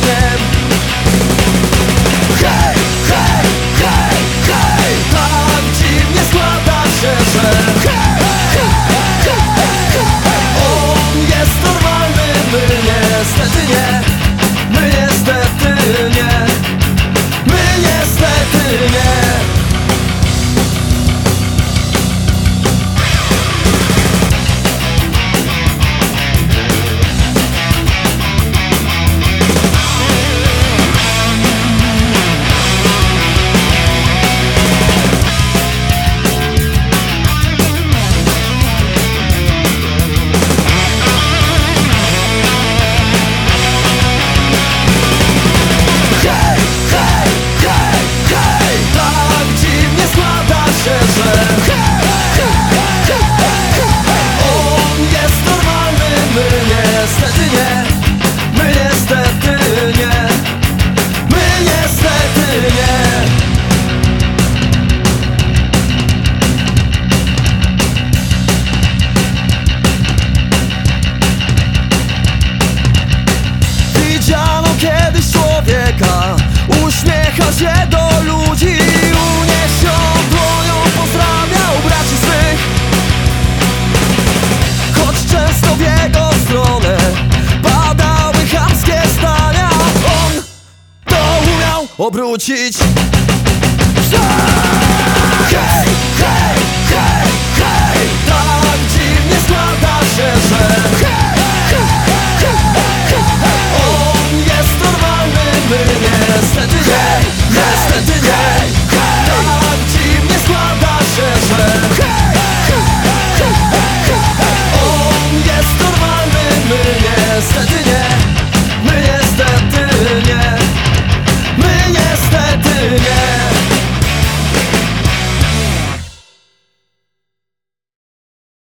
them obrócić